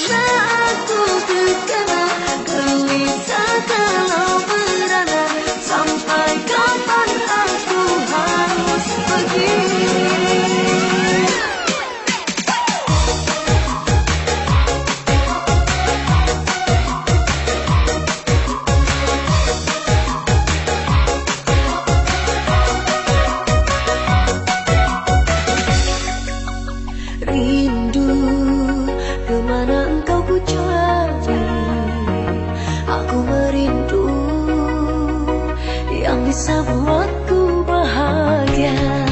around. bisa buatku bahagia.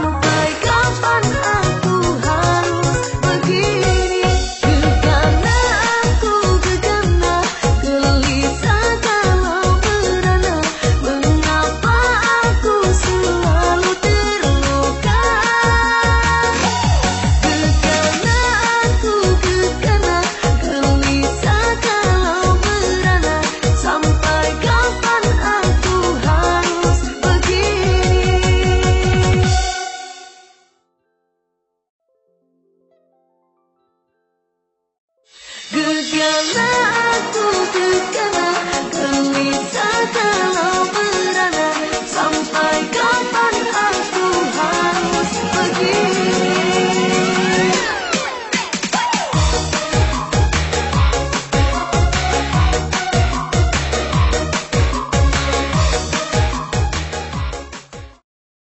Now. love.